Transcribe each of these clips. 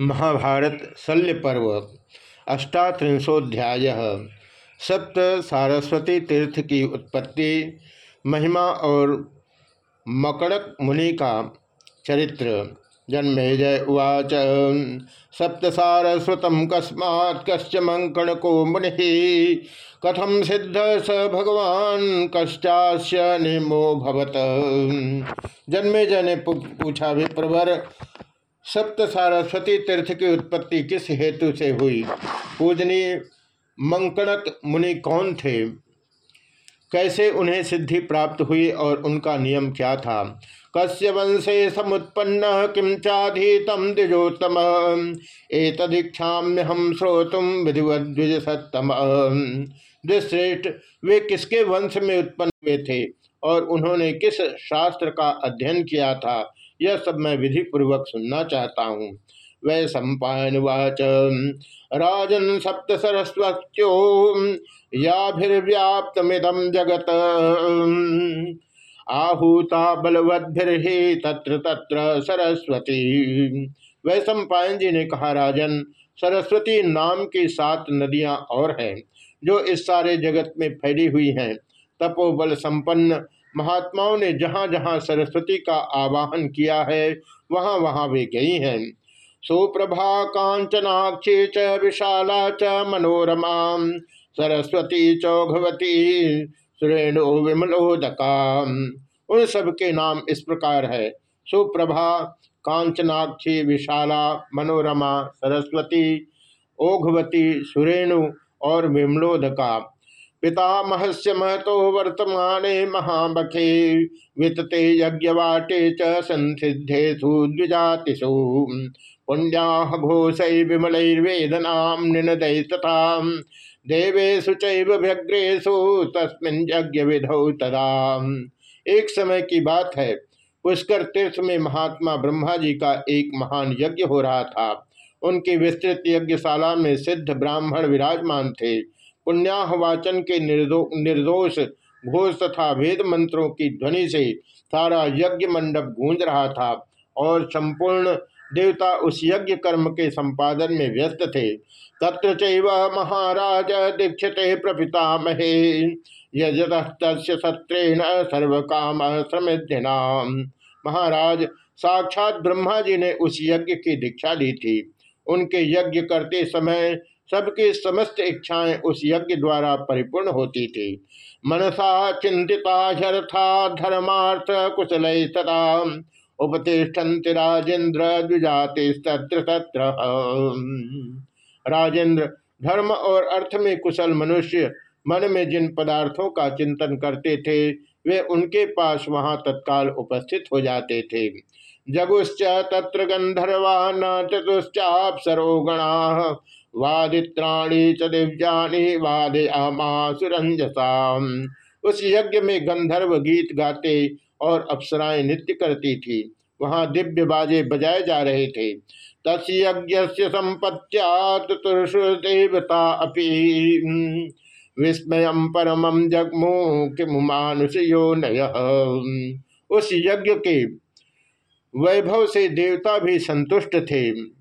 महाभारत शल्य पर्व, अष्टात्रिशोध्याय, सप्त सारस्वती तीर्थ की उत्पत्ति, महिमा और मकड़क मुनि का चरित्र। जन्मेजय उवाच, सप्त सारस्वत कस्मात् कश्च मुनि कथम सिद्ध स भगवान, कश्चास्य निमो भवत। जन्मेजय ने पूछा विप्रवर सप्त सारस्वती तीर्थ की उत्पत्ति किस हेतु से हुई? पूजनीय मंकणक मुनि कौन थे? कैसे उन्हें सिद्धि प्राप्त हुई और उनका नियम क्या था? कस्य वंशे समुत्पन्न किम चाधीतम द्विजोत्तम। एतदीक्षाम्य हम श्रोतुम विधिवत द्विज सत्तम द्विश्रेष्ठ, वे किसके वंश में उत्पन्न हुए थे और उन्होंने किस शास्त्र का अध्ययन किया था? यह सब मैं विधि पूर्वक सुनना चाहता हूँ। वै सम्पायन वाच। राजन सप्त सरस्वत्यो याभिर्व्याप्तमिदम जगत। आहूता बलवद्भिर्हि तत्र तत्र सरस्वती। वै सम्पायन जी ने कहा, राजन, सरस्वती नाम की सात नदियाँ और हैं, जो इस सारे जगत में फैली हुई हैं। तपोबल संपन्न महात्माओं ने जहाँ जहाँ सरस्वती का आवाहन किया है वहाँ वहाँ वे गई हैं। सुप्रभा कांचनाक्षी च, विशाला च, मनोरमा, सरस्वती चौघवती सुरेणु विमलोदका। उन सब के नाम इस प्रकार है। सुप्रभा, कांचनाक्षी, विशाला, मनोरमा, सरस्वती, ओघवती, सुरेणु और विमलोदका। पितामहस्य महतो वर्तमान महाबखे। वितते यज्ञवाटे च संसिद्धेषु द्विजातिषु पुण्याह घोष विमलैर्वेदनाम निनदय तथा। देवेशु चग्रेशु तस्मिन् यज्ञ विधौ तदा। एक समय की बात है पुष्कर तीर्थ में महात्मा ब्रह्मा जी का एक महान यज्ञ हो रहा था। उनकी विस्तृत यज्ञशाला में सिद्ध ब्राह्मण विराजमान थे। पुण्याहवाचन के निर्दो, निर्दोष घोष तथा वेद मंत्रों की ध्वनि से सारा यज्ञ मंडप गूंज रहा था और संपूर्ण देवता उस यज्ञ कर्म के संपादन में व्यस्त थे। तत्र महाराज दीक्षते प्रपिता महे यजतस्तत्रेण सर्व काम समृद्धिनाम महाराज साक्षात ब्रह्मा जी ने उस यज्ञ की दीक्षा ली थी। उनके यज्ञ करते समय सबकी समस्त इच्छाएँ उस यज्ञ द्वारा परिपूर्ण होती थी। मनसा चिंतिता झरथा धर्मार्थ कुशल तथा उपतिष्ठन्ति राजेंद्र द्विजाति तत्र तत्र राजेंद्र, धर्म और अर्थ में कुशल मनुष्य मन में जिन पदार्थों का चिंतन करते थे, वे उनके पास वहाँ तत्काल उपस्थित हो जाते थे। जगुश्च तत्र गंधर्वा न चतुश्चापसरो वादित्राणी च दिव्यानि वादयामासुरंजसा उस यज्ञ में गंधर्व गीत गाते और अप्सराएँ नृत्य करती थी। वहाँ दिव्य बाजे बजाए जा रहे थे। तस्यज्ञ संपत्तियातुर्षु देवता अपि। विस्मय परम जगमु किमुमानुषयो नय। उस यज्ञ के वैभव से देवता भी संतुष्ट थे।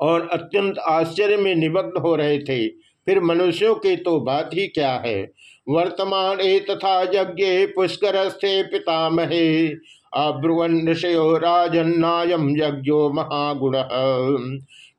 और अत्यंत आश्चर्य में निमग्न हो रहे थे। फिर मनुष्यों की तो बात ही क्या है? वर्तमान ए तथा यज्ञ पुष्कर पितामहे। अब्रुवन ऋषयो राजन्नायम यज्ञो महागुण।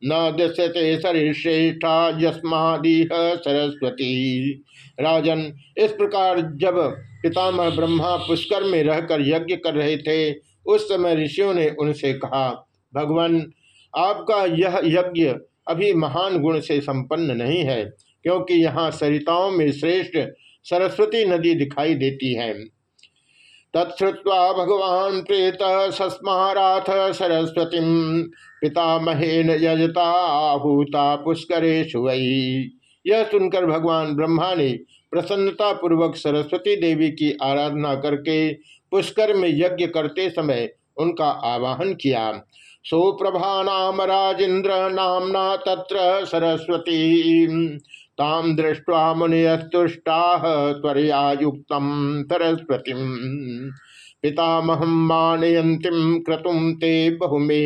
न दृश्यते श्रेष्ठा यस्मादीह सरस्वती। राजन, इस प्रकार जब पितामह ब्रह्मा पुष्कर में रहकर यज्ञ कर रहे थे, उस समय ऋषियों ने उनसे कहा, भगवान आपका यह यज्ञ अभी महान गुण से संपन्न नहीं है, क्योंकि यहाँ सरिताओं में श्रेष्ठ सरस्वती नदी दिखाई देती है। तत्वा भगवान प्रेत सस्माराथ सरस्वती पितामहेन यजता आहूता पुष्करेश यह सुनकर भगवान ब्रह्मा ने प्रसन्नता पूर्वक सरस्वती देवी की आराधना करके पुष्कर में यज्ञ करते समय उनका आवाहन किया। सुप्रभा नाम राजेन्द्र नामना तत्र सरस्वती। ताम दृष्टवा मुनियस्तुष्टा त्वरया सरस्वती। पितामहम मानयंतिम क्रतुम ते बहुमे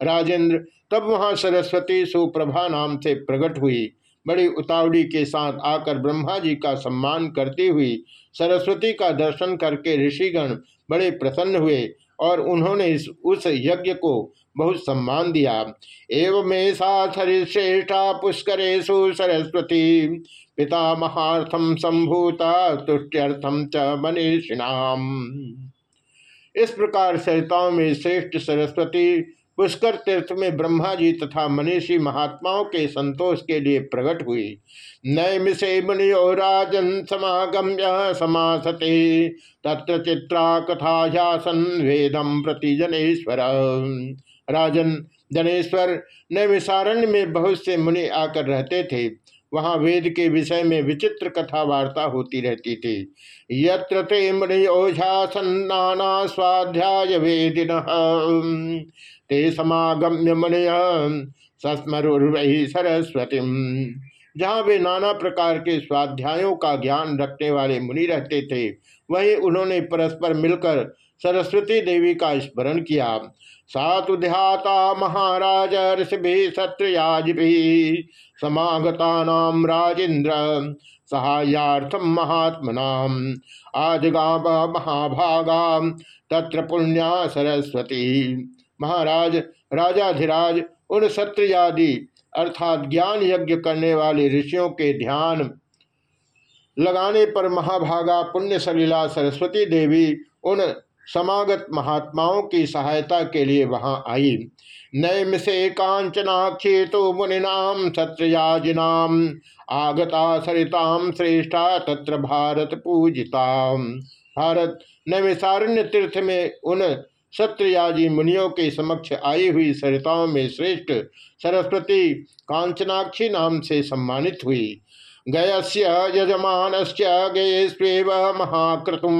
राजेंद्र तब वहाँ सरस्वती सुप्रभा नाम से प्रकट हुई। बड़ी उतावली के साथ आकर ब्रह्मा जी का सम्मान करती हुई सरस्वती का दर्शन करके ऋषिगण बड़े प्रसन्न हुए। और उन्होंने इस, उस यज्ञ को बहुत सम्मान दिया। एवं श्रेष्ठा पुष्करेशु सरस्वती पिता महार्थम संभूता तुष्ट्यर्थम च मनीषिणाम। इस प्रकार सरिताओं में श्रेष्ठ सरस्वती पुष्कर तीर्थ में ब्रह्मा जी तथा मनीषी महात्माओं के संतोष के लिए प्रकट हुई। नैमिषे मुनियो राजन समागम्य समासते, तत्र चित्रा कथायासन वेदम प्रति जनेश्वर। राजन, जनेश्वर, नैमिषारण्य में बहुत से मुनि आकर रहते थे। वहाँ वेद के विषय में विचित्र कथा वार्ता होती रहती थी। यत्र ते मुनि ओझा सन्ना स्वाध्याय वेदिन, ते समागम्य मुनिय सस्मरुर्वही सरस्वती जहाँ वे नाना प्रकार के स्वाध्यायों का ज्ञान रखने वाले मुनि रहते थे, वहीं उन्होंने परस्पर मिलकर सरस्वती देवी का स्मरण किया। सातुध्याता महाराज ऋषि सत्रयाज भी समागता नाम राजेन्द्र सहायार्थम महात्मना आज गाव महाभागा तत्र पुण्या सरस्वती। महाराज, राजाधिराज, उन सत्रयादि अर्थात ज्ञान यज्ञ करने वाले ऋषियों के ध्यान लगाने पर महाभागा पुण्य सलीला सरस्वती देवी उन समागत महात्माओं की सहायता के लिए वहाँ आई। नैम से कांचनाक्षी तो मुनिनाम सत्रयाजिनाम आगता सरिताम श्रेष्ठा तत्र भारत पूजिता भारत नैमिसारण्य तीर्थ में उन सत्रयाजी मुनियों के समक्ष आई हुई सरिताओं में श्रेष्ठ सरस्वती कांचनाक्षी नाम से सम्मानित हुई। गयस्य गए महाक्रतुम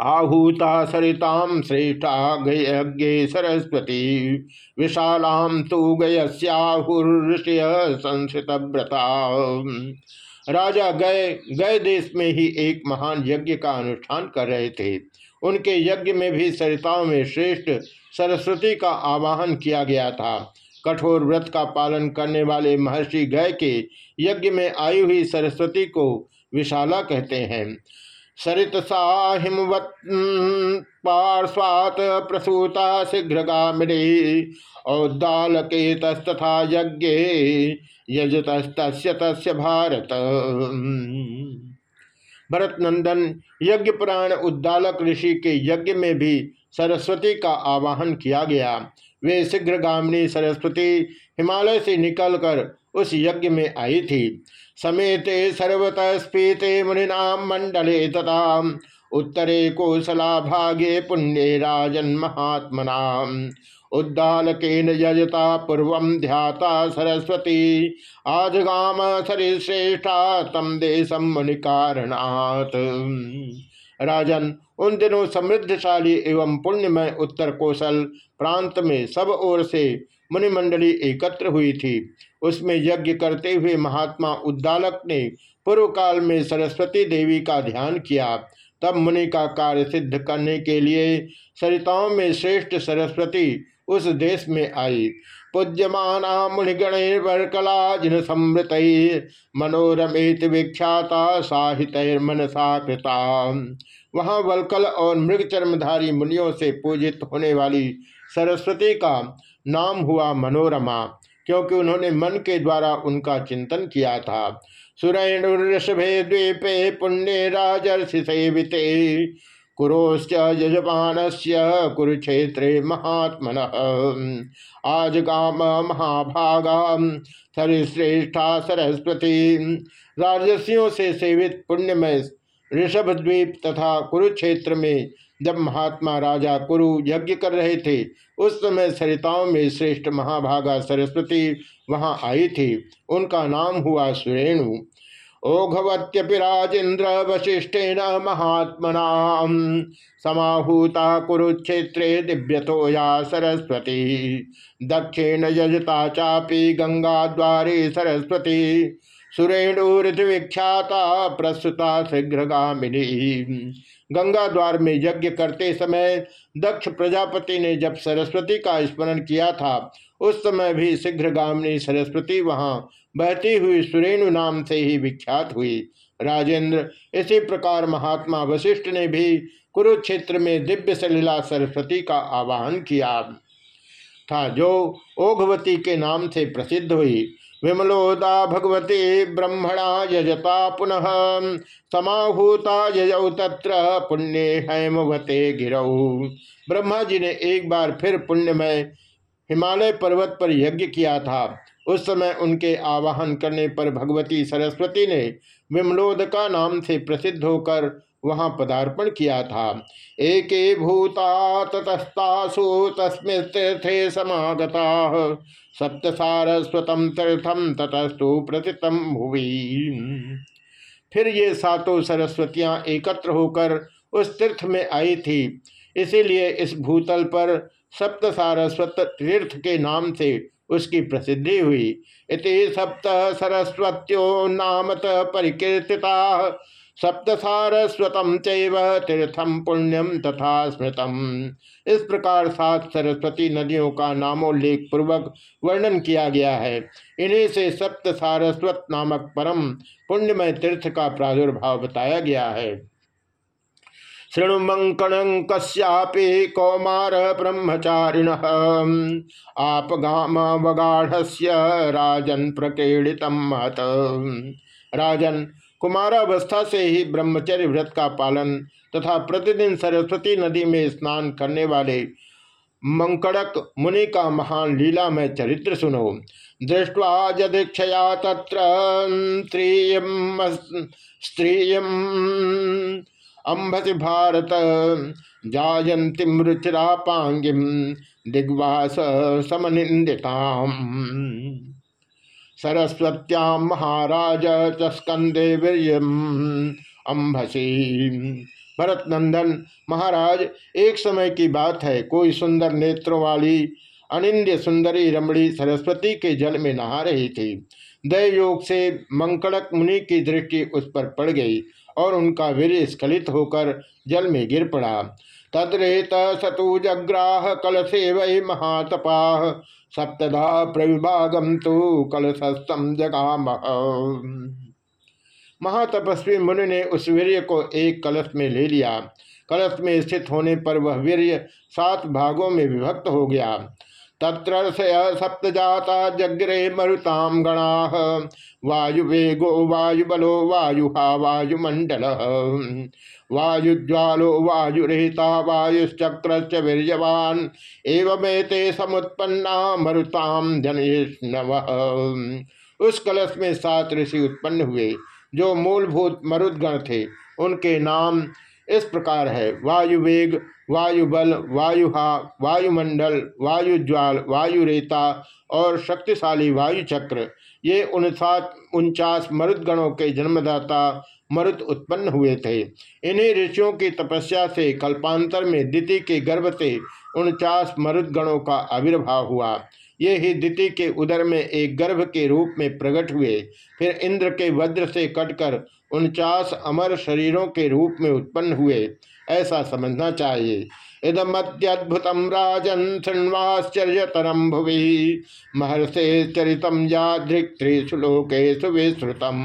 आहूता सरिताम श्रेष्ठा गए सरस्वती। विशालाम तो गयस्याहुर्षय संस्कृत व्रता राजा गए गए देश में ही एक महान यज्ञ का अनुष्ठान कर रहे थे। उनके यज्ञ में भी सरिताओं में श्रेष्ठ सरस्वती का आवाहन किया गया था। कठोर व्रत का पालन करने वाले महर्षि गय के यज्ञ में आई हुई सरस्वती को विशाला कहते हैं। सरित सा हिमवत पार्श्वात प्रसूता शीघ्रगामिनी औदालके तस्तथा यज्ञ यजत भारत भरत। नंदन यज्ञ पुराण उद्दालक ऋषि के यज्ञ में भी सरस्वती का आवाहन किया गया। वे शीघ्र गामिनी सरस्वती हिमालय से निकलकर उस यज्ञ में आई थी। समेते सर्वतः स्फीते मुनिनाम मंडले तथा उत्तरे कौशला भागे पुण्य राजन महात्मना उद्दालकेन यजता पूर्व ध्याता सरस्वती। आजगाम सरिश्रेष्ठा तम देशम मुनिकारणात्। राजन, उन दिनों समृद्धशाली एवं पुण्यमय उत्तर कौशल प्रांत में सब ओर से मुनिमंडली एकत्र हुई थी। उसमें यज्ञ करते हुए महात्मा उद्दालक ने पूर्व काल में सरस्वती देवी का ध्यान किया। तब मुनि का कार्य सिद्ध करने के लिए सरिताओं में श्रेष्ठ सरस्वती उस देश में आई। पूज्यमाना जिन समृत मनोरमित विख्याता साहित्य मनसा वहाँ वलकल और मृग चर्मधारी मुनियों से पूजित होने वाली सरस्वती का नाम हुआ मनोरमा। क्योंकि उन्होंने मन के द्वारा उनका चिंतन किया था। सुरेणुषभे द्वीपे पुण्य राजर्षि सेविते। कुरोश्च यजमान कुरुक्षेत्रे महात्मन। आज गाम महाभागा, सरिश्रेष्ठा सरस्वती। राजस्वियों से सेवित पुण्यमय ऋषभ द्वीप तथा कुरुक्षेत्र में जब महात्मा राजा कुरु यज्ञ कर रहे थे, उस समय सरिताओं में श्रेष्ठ महाभागा सरस्वती वहाँ आई थी। उनका नाम हुआ सुरेणु। ओघवत्यपि राजेन्द्र वशिष्ठेन महात्मना समाहूता कुरुक्षेत्रे दिव्यतो या सरस्वती। दक्षिण यजता चापी गंगा द्वारे सरस्वती। सुरेणुति विख्याता प्रस्तुता शीघ्रगामिनी। गंगा द्वार में यज्ञ करते समय दक्ष प्रजापति ने जब सरस्वती का स्मरण किया था, उस समय भी शीघ्रगामिनी सरस्वती वहाँ बहती हुई सुरेणु नाम से ही विख्यात हुई। राजेंद्र, इसी प्रकार महात्मा वशिष्ठ ने भी कुरुक्षेत्र में दिव्य सलीला सरस्वती का आवाहन किया था, जो ओघवती के नाम से प्रसिद्ध हुई। विमलोदा भगवती ब्रह्मणा यजता पुनः। समाहूता यजौ तत्र, पुण्य हेमवते गिरौ। ब्रह्मा जी ने एक बार फिर पुण्यमय हिमालय पर्वत पर यज्ञ किया था। उस समय उनके आवाहन करने पर भगवती सरस्वती ने विमलोदका नाम से प्रसिद्ध होकर वहाँ पदार्पण किया था। एक भूता ततस्तासु तस्मीर्थे समागता। सप्त सारस्वतम तीर्थम ततस्तु प्रतितम भुवि फिर ये सातों सरस्वतियाँ एकत्र होकर उस तीर्थ में आई थी। इसीलिए इस भूतल पर सप्त सारस्वत तीर्थ के नाम से उसकी प्रसिद्धि हुई। इति सप्त सरस्वत्यो नामत परिकीर्तिता। सप्तसारस्वतम चैव तीर्थम पुण्यम तथा स्मृतम। इस प्रकार सात सरस्वती नदियों का नामोल्लेख पूर्वक वर्णन किया गया है। इन्हीं से सप्त सारस्वत नामक परम पुण्यमय तीर्थ का प्रादुर्भाव बताया गया है। शृणुमंकण कश्यापि कौमार ब्रह्मचारिण। आप गाम वगाढ़ राजन प्रकीर्णित महत। राजन कुमारावस्था से ही ब्रह्मचर्य व्रत का पालन तथा प्रतिदिन सरस्वती नदी में स्नान करने वाले मंकड़क मुनि का महान लीला में चरित्र सुनो। दृष्टवा जदीक्षया तत्र स्त्रीयम अम्भसि भारत जायंती मृचरा पांगिम दिग्वास समनिंदिताम सरस्वत्याम महाराज चस्कंदे अम्भसी। भरत नंदन महाराज, एक समय की बात है, कोई सुंदर नेत्रों वाली, अनिंद्य सुंदरी रमणी सरस्वती के जल में नहा रही थी। दय योग से मंकड़क मुनि की दृष्टि उस पर पड़ गई और उनका वीर स्खलित होकर जल में गिर पड़ा। तद्रेत सतु जग्राह कल से वही महातपा। सप्तधा प्रविभागम तो कलशस्तम जगाम। महातपस्वी मुनि ने उस वीर्य को एक कलश में ले लिया। कलश में स्थित होने पर वह वीर्य सात भागों में विभक्त हो गया। तत्र सप्त जाता जग्रे मरुताम गणा। वायुवेगो वायुबलो वायुहा वायुमंडल वायुज्वालो वायुरेता वायुश्चक्र वीर्यवान। एवमेते समुत्पन्ना मरुताम जनिष्णव। उस कलश में सात ऋषि उत्पन्न हुए, जो मूलभूत मरुदगण थे, उनके नाम इस प्रकार है, वायुवेग वायुबल, वायुहा, वायुमंडल, वायुज्वाल, वायुरेता और शक्तिशाली वायुचक्र। ये उनसात, उनचास मरुदगणों के जन्मदाता मरुत उत्पन्न हुए थे। इन्हीं ऋषियों की तपस्या से कल्पांतर में दिति के गर्भ से उनचास मरुदगणों का आविर्भाव हुआ। ये ही दिति के उदर में एक गर्भ के रूप में प्रकट हुए। फिर इंद्र के वज्र से कटकर उनचास अमर शरीरों के रूप में उत्पन्न हुए। ऐसा समझना चाहिए। इदमद्युतम राजन शृण्वाश्चर्यतरम भुवि। महर्षे चरितम यादृक्त्रिषु लोकेशु विश्रुतम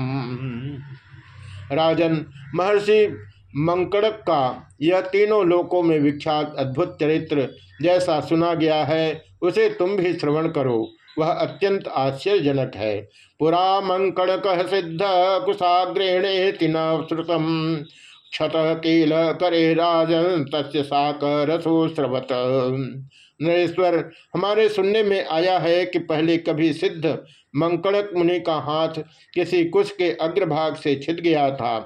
राजन, महर्षि मंकड़क का यह तीनों लोकों में विख्यात अद्भुत चरित्र जैसा सुना गया है, उसे तुम भी श्रवण करो। वह अत्यंत आश्चर्यजनक है। पुरा मंकड़क सिद्ध कुशाग्रेणे तिन श्रुतम क्षत कील करे राजन तस्य साकर रसो स्रवत नरेश्वर, हमारे सुनने में आया है कि पहले कभी सिद्ध मंकड़क मुनि का हाथ किसी कुश के अग्रभाग से छिद गया था।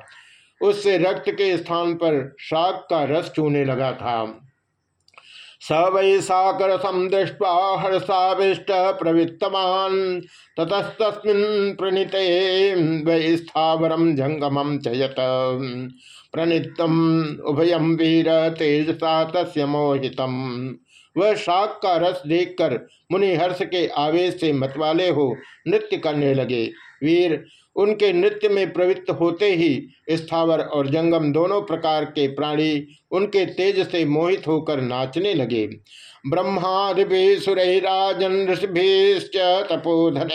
उससे रक्त के स्थान पर शाक का रस चूने लगा था। स वै साकरसम दृष्ट्वा हर्षाविष्ट प्रवृत्तवान्, ततस्तस्मिन् प्रणीते वै स्थावरम जंगमम चयत प्रणीतम उभयम वीर तेजसा तस्य वह शाक का रस देखकर मुनि हर्ष के आवेश से मतवाले हो नृत्य करने लगे। वीर उनके नृत्य में प्रवृत्त होते ही स्थावर और जंगम दोनों प्रकार के प्राणी उनके तेज से मोहित होकर नाचने लगे। ब्रह्मादिभि सुरराजन ऋषिभिश्च तपोधन।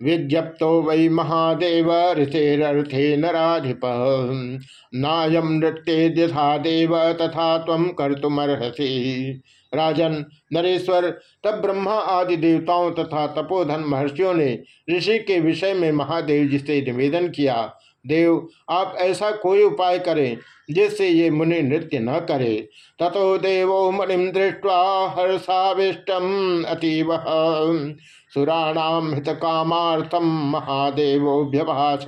विज्ञप्तो वै महादेव ऋषेरर्थे नाधिप नायम नृत्य यथा देव तथा तम कर्तुमर्हसी। राजन, नरेश्वर, तब ब्रह्मा आदि देवताओं तथा तपोधन महर्षियों ने ऋषि के विषय में महादेव जी से निवेदन किया, देव, आप ऐसा कोई उपाय करें जिससे ये मुनि नृत्य न करे। ततो देवो मणिम दृष्टवा हर्षाविष्टम अतीव। सुराणाम हित कामार्थम महादेव व्यवहार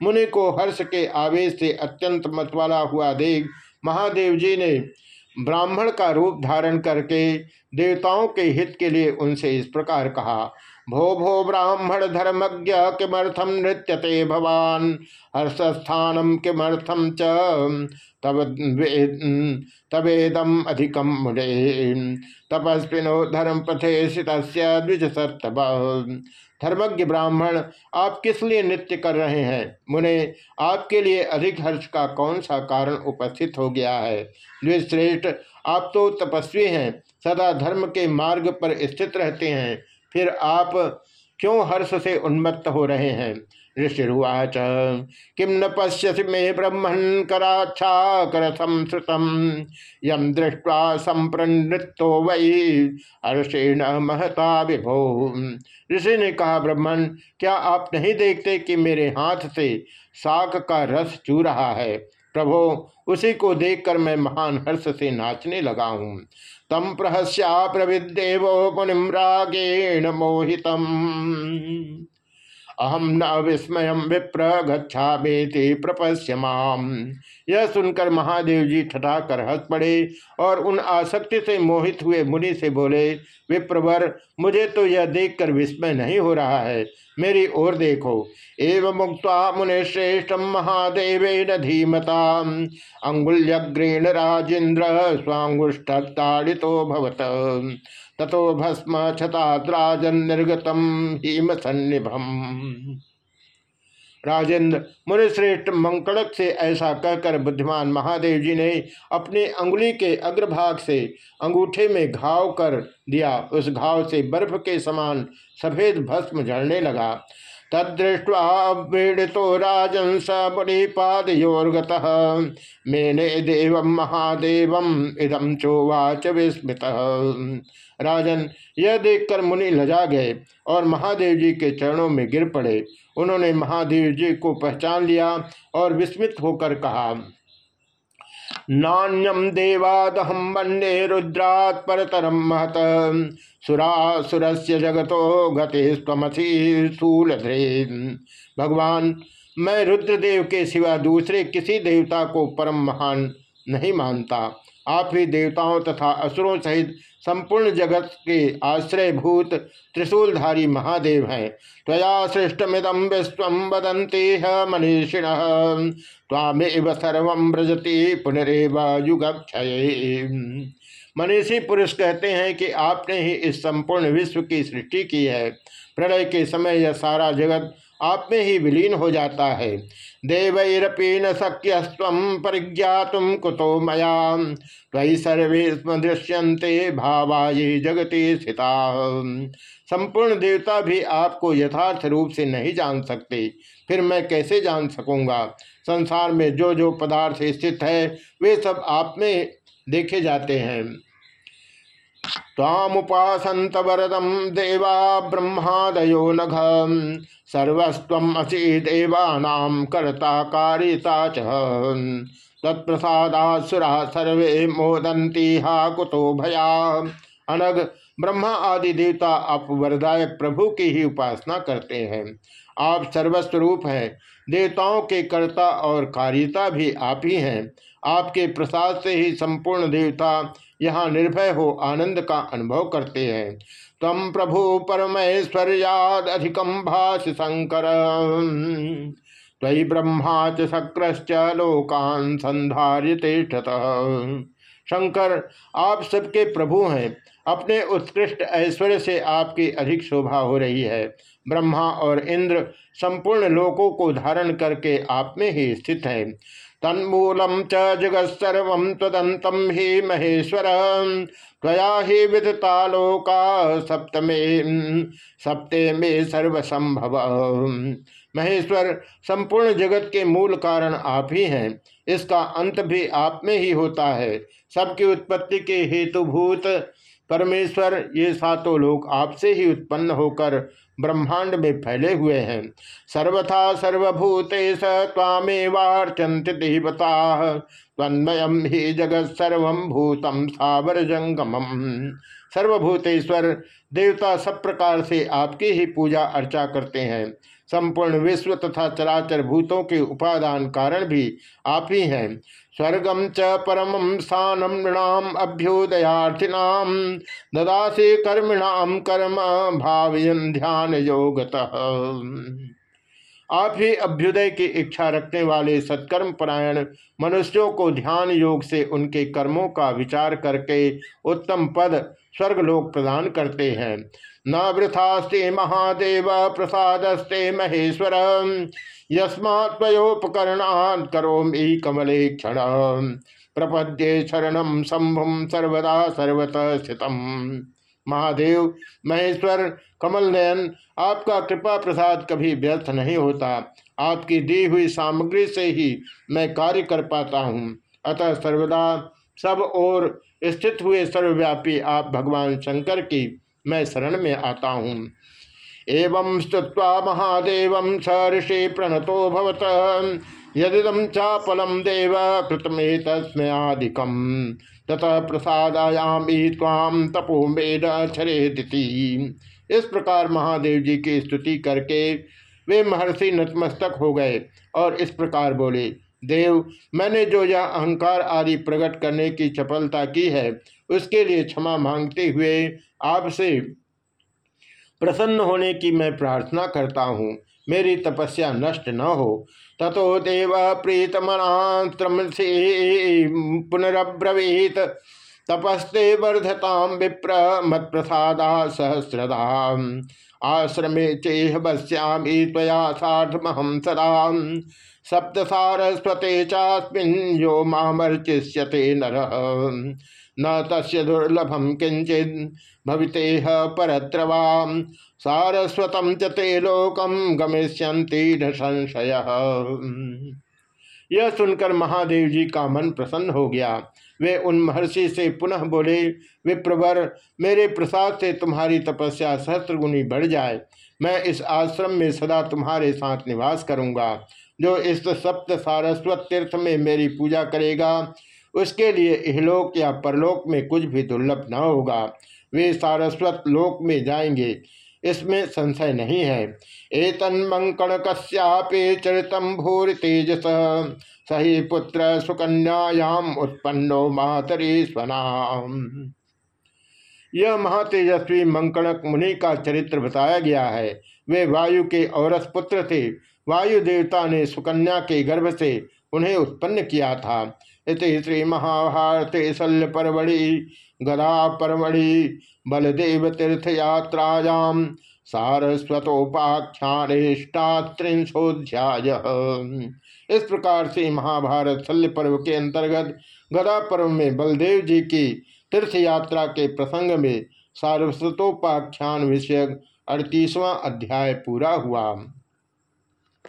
मुनि को हर्ष के आवेश से अत्यंत मतवाला हुआ देख महादेव जी ने ब्राह्मण का रूप धारण करके देवताओं के हित के लिए उनसे इस प्रकार कहा भो भो ब्राह्मण धर्मज्ञ किमर्थम नृत्यते भवान? हर्षस्थानम किमर्थम च? तब अधिकम तपस्विनो धर्म पथे सत्तभ धर्मज्ञ ब्राह्मण, आप किस लिए नृत्य कर रहे हैं? मुने, आपके लिए अधिक हर्ष का कौन सा कारण उपस्थित हो गया है? द्विश्रेष्ठ, आप तो तपस्वी हैं, सदा धर्म के मार्ग पर स्थित रहते हैं। फिर आप क्यों हर्ष से उन्मत्त हो रहे हैं? ऋषिर्वाच किम न पश्यसि मे ब्रह्मण कराच्छाकरथम श्रुतम यम दृष्ट्वा संप्रनृत्तो वही हर्षेण महता विभो। ऋषि ने कहा ब्रह्मण क्या आप नहीं देखते कि मेरे हाथ से साक का रस चू रहा है? प्रभो, उसी को देखकर मैं महान हर्ष से नाचने लगा हूँ। तम प्रहस्या प्रविदेव मुनिम रागेण मोहितम। अहम न विस्मय विप्र गच्छा बेति प्रपश्य माम। यह सुनकर महादेव जी ठठाकर हंस पड़े और उन आसक्ति से मोहित हुए मुनि से बोले, विप्रवर, मुझे तो यह देखकर विस्मय नहीं हो रहा है। मेरी ओर देखो। एवं मुक्त मुनि श्रेष्ठ महादेव न धीमता अंगुल्यग्रेण राजेन्द्र स्वांगुष्ठताड़ितो भवत। ततो भस्म छताद्राजन निर्गतम हिम सन्निभम राजेंद्र, मुनिश्रेष्ठ मंकड़क से ऐसा कहकर बुद्धिमान महादेव जी ने अपने अंगुली के अग्रभाग से अंगूठे में घाव कर दिया। उस घाव से बर्फ़ के समान सफ़ेद भस्म झड़ने लगा। तदृष्ट्वा पीड़ितो राजन स मुनिपादयोर्गत। मेने देव महादेव इदम चोवाच विस्मृत। राजन, यह देखकर मुनि लजा गए और महादेव जी के चरणों में गिर पड़े। उन्होंने महादेव जी को पहचान लिया और विस्मित होकर कहा नान्यम देवादहम वंदे रुद्रात परतरम महत। सुरासुरस्य जगतो गति स्वमसी स्थूल भगवान, मैं रुद्रदेव के सिवा दूसरे किसी देवता को परम महान नहीं मानता। आप ही देवताओं तथा असुरों सहित संपूर्ण जगत के आश्रयभूत त्रिशूलधारी महादेव हैं। त्वया सृष्टमिदम विश्व वदंती मनीषिण। तामेव सर्व ब्रजति पुनरेव युग मनीषी पुरुष कहते हैं कि आपने ही इस संपूर्ण विश्व की सृष्टि की है। प्रलय के समय यह सारा जगत आप में ही विलीन हो जाता है। देवैरपी न शक्य स्व परिज्ञातुम कुतो मया। तई सर्वे दृश्यंते भावाये जगती स्थिता। संपूर्ण देवता भी आपको यथार्थ रूप से नहीं जान सकते। फिर मैं कैसे जान सकूँगा? संसार में जो जो पदार्थ स्थित है, वे सब आप में देखे जाते हैं। तामुपासंत वरदम देवा ब्रह्मादयो नघ। सर्वस्वसी देवानाम कर्ता कारिता च। तत्प्रसादासुरा सर्वे मोदंती हा कुतो भया। अनग ब्रह्मा आदि देवता आप वरदायक प्रभु की ही उपासना करते हैं। आप सर्वस्वरूप हैं। देवताओं के कर्ता और कार्यता भी आप ही हैं। आपके प्रसाद से ही संपूर्ण देवता यहाँ निर्भय हो, आनंद का अनुभव करते हैं। तम प्रभु परमेश्वर्याद अधिकम भाष शंकर। तई ब्रह्मा च शक्रश्च लोकान संधार्य शंकर, आप सबके प्रभु हैं। अपने उत्कृष्ट ऐश्वर्य से आपकी अधिक शोभा हो रही है। ब्रह्मा और इंद्र संपूर्ण लोकों को धारण करके आप में ही स्थित है। तन्मूलम च जगत्सर्व तदंतम ही महेश्वर। त्वया ही विदतालोका सप्तमे, सप्ते में सर्वसंभव। महेश्वर, संपूर्ण जगत के मूल कारण आप ही हैं। इसका अंत भी आप में ही होता है। सबकी उत्पत्ति के हेतुभूत परमेश्वर, ये सातों लोग आपसे ही उत्पन्न होकर ब्रह्मांड में फैले हुए हैं। सर्वथा सर्वभूते स्वामेवार्चंत देवता तन्मयम ही जगत सर्व भूतम सावर जंगम सर्वभूतेश्वर, देवता सब प्रकार से आपकी ही पूजा अर्चा करते हैं। संपूर्ण विश्व तथा चराचर भूतों के उपादान कारण भी आप ही हैं। स्वर्गम च परम स्थानम नृणाम अभ्युदयार्थिनाम ददासे कर्मिणाम कर्म भावयन ध्यान योगत आप ही अभ्युदय की इच्छा रखने वाले सत्कर्म परायण मनुष्यों को ध्यान योग से उनके कर्मों का विचार करके उत्तम पद स्वर्गलोक प्रदान करते हैं। न वृथास्ते महादेव प्रसादस्ते महेश्वर। यस्मात्योपकरणात् करोमि कमले क्षण। प्रपद्ये शरण शंभुम सर्वदा सर्वतः स्थित महादेव, महेश्वर कमल नयन आपका कृपा प्रसाद कभी व्यर्थ नहीं होता। आपकी दी हुई सामग्री से ही मैं कार्य कर पाता हूँ। अतः सर्वदा सब और स्थित हुए सर्वव्यापी आप भगवान शंकर की मैं शरण में आता हूँ। एवं स्तुवा महादेव स ऋषि प्रणतो भवत। यदिदम चापलम देव कृतमे तस्मयादिकम ततः प्रसादायामी ताम तपो छरेदिति। इस प्रकार महादेव जी की स्तुति करके वे महर्षि नतमस्तक हो गए और इस प्रकार बोले, देव, मैंने जो यह अहंकार आदि प्रकट करने की चपलता की है, उसके लिए क्षमा मांगते हुए आपसे प्रसन्न होने की मैं प्रार्थना करता हूँ। मेरी तपस्या नष्ट न हो। ततो देव प्रीतमनात्रम से पुनरब्रवीत। तपस्ते वर्धताम विप्र मत प्रसादा सहस्रदा। आश्रमे चेह बस्यामी तया साधमहम सदा। सप्त सारस्वते चास्मिन यो नर। न तस् दुर्लभम किंचित भवितेह परत्रवाम। सारस्वतम चते लोकम गमिष्यंती न संशय यह सुनकर महादेव जी का मन प्रसन्न हो गया। वे उन महर्षि से पुनः बोले, विप्रवर, मेरे प्रसाद से तुम्हारी तपस्या सहस्त्रगुणी बढ़ जाए। मैं इस आश्रम में सदा तुम्हारे साथ निवास करूँगा। जो इस सप्त सारस्वत तीर्थ में मेरी पूजा करेगा, उसके लिए इहलोक या परलोक में कुछ भी दुर्लभ न होगा। वे सारस्वत लोक में जाएँगे, इसमें संशय नहीं है। एतन मंकण कश्यापे चरितम भूर तेजस, सही पुत्र सुकन्यायाम उत्पन्नो मातरी स्वनाम। यह महातेजस्वी मंकणक मुनि का चरित्र बताया गया है। वे वायु के औरस पुत्र थे। वायु देवता ने सुकन्या के गर्भ से उन्हें उत्पन्न किया था। इति श्री महाभारते शल्य परवड़ी गदा परवड़ी बलदेव तीर्थ यात्रायाम सारस्वतोपाख्याष्टात्रिंशोध्याय इस प्रकार से महाभारत शल्य पर्व के अंतर्गत गदा पर्व में बलदेव जी की तीर्थ यात्रा के प्रसंग में सारस्वतोपाख्यान विषयक अड़तीसवां अध्याय पूरा हुआ।